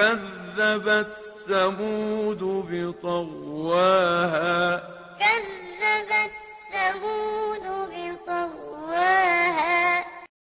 كذبت ثمود بطغواها. كذبت ثمود